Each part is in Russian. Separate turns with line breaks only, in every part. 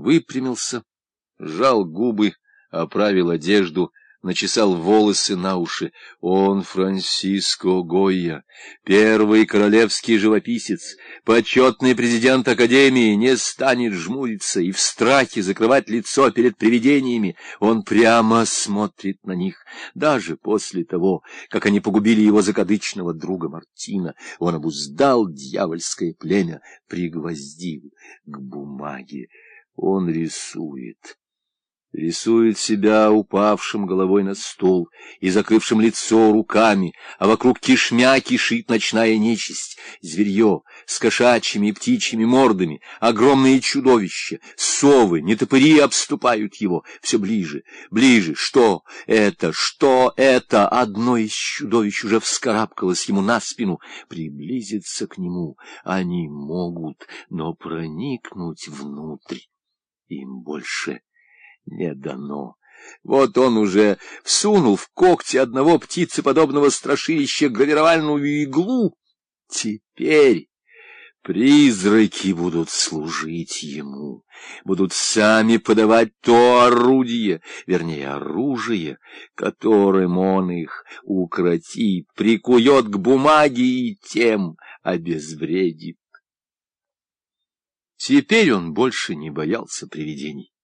Выпрямился, сжал губы, оправил одежду начесал волосы на уши. Он Франсиско Гойя, первый королевский живописец, почетный президент Академии, не станет жмуриться и в страхе закрывать лицо перед привидениями. Он прямо смотрит на них. Даже после того, как они погубили его закадычного друга Мартина, он обуздал дьявольское племя, пригвоздил к бумаге. Он рисует. Рисует себя упавшим головой на стол и закрывшим лицо руками, а вокруг кишмя кишит ночная нечисть, зверье с кошачьими и птичьими мордами, огромные чудовища, совы, нетопыри обступают его все ближе, ближе. Что это? Что это? Одно из чудовищ уже вскарабкалось ему на спину. Приблизиться к нему они могут, но проникнуть внутрь им больше не дано. Вот он уже всунул в когти одного птицеподобного страшилища гравировальную иглу. Теперь призраки будут служить ему, будут сами подавать то орудие, вернее, оружие, которым он их укротит, прикует к бумаге и тем обезвредит. Теперь он больше не боялся привидений.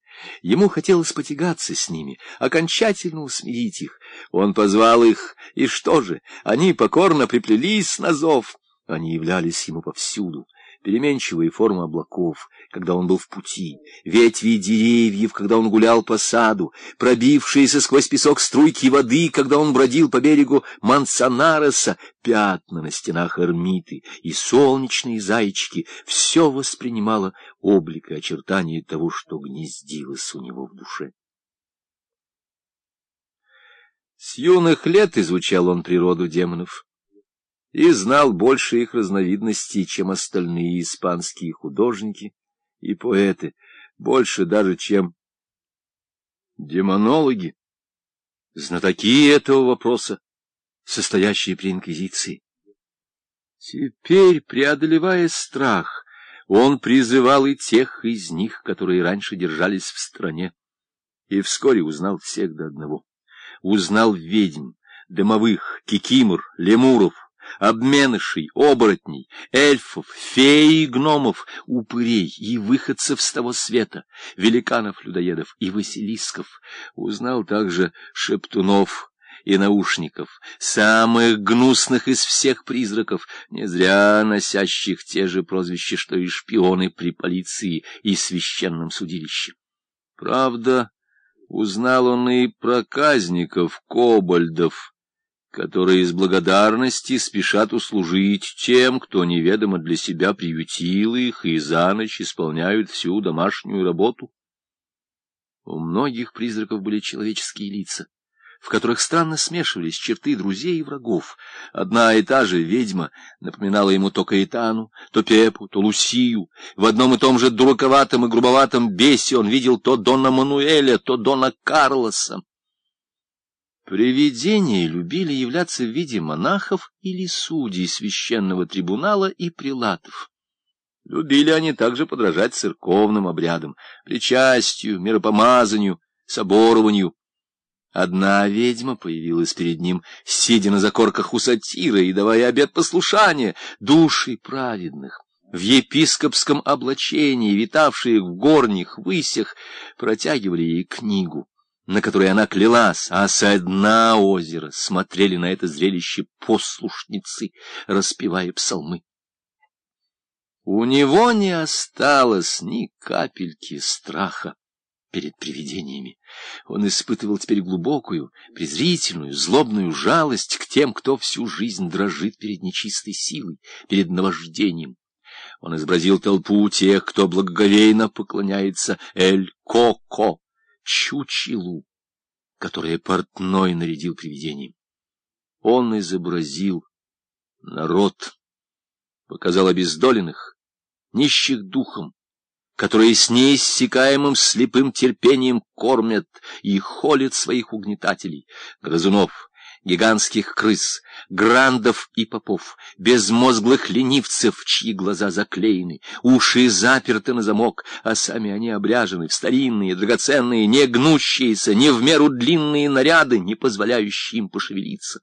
Ему хотелось потягаться с ними, окончательно усмирить их. Он позвал их, и что же, они покорно приплелись на зов. Они являлись ему повсюду переменчивые формы облаков, когда он был в пути, ветви деревьев, когда он гулял по саду, пробившиеся сквозь песок струйки воды, когда он бродил по берегу Мансонареса, пятна на стенах эрмиты и солнечные зайчики — все воспринимало облик и очертания того, что гнездилось у него в душе. С юных лет изучал он природу демонов и знал больше их разновидностей, чем остальные испанские художники и поэты, больше даже, чем демонологи, знатоки этого вопроса, состоящие при инквизиции. Теперь, преодолевая страх, он призывал и тех из них, которые раньше держались в стране, и вскоре узнал всех до одного. Узнал ведьм, дымовых, кикимор, лемуров, обменышей, оборотней, эльфов, фей и гномов, упырей и выходцев с того света, великанов-людоедов и василисков. Узнал также шептунов и наушников, самых гнусных из всех призраков, не зря носящих те же прозвища, что и шпионы при полиции и священном судилище. Правда, узнал он и проказников, кобальдов, которые из благодарности спешат услужить тем, кто неведомо для себя приютил их и за ночь исполняют всю домашнюю работу. У многих призраков были человеческие лица, в которых странно смешивались черты друзей и врагов. Одна и та же ведьма напоминала ему то Каэтану, то Пепу, то Лусию. В одном и том же дураковатом и грубоватом бесе он видел то Дона Мануэля, то Дона Карлоса. Привидения любили являться в виде монахов или судей священного трибунала и прилатов. Любили они также подражать церковным обрядам, причастию, миропомазанию, соборованию. Одна ведьма появилась перед ним, сидя на закорках у сатира и давая обет послушания души праведных. В епископском облачении, витавшие в горних высях, протягивали ей книгу на которой она клялась, а со дна озера смотрели на это зрелище послушницы, распевая псалмы. У него не осталось ни капельки страха перед привидениями. Он испытывал теперь глубокую, презрительную, злобную жалость к тем, кто всю жизнь дрожит перед нечистой силой, перед наваждением. Он изобразил толпу тех, кто благоговейно поклоняется Эль-Коко, чучелу, которое портной нарядил привидением. Он изобразил народ, показал обездоленных, нищих духом, которые с неиссякаемым слепым терпением кормят и холят своих угнетателей, грызунов, гигантских крыс, грандов и попов, безмозглых ленивцев, чьи глаза заклеены, уши заперты на замок, а сами они обряжены в старинные, драгоценные, не гнущиеся, не в меру длинные наряды, не позволяющие им пошевелиться.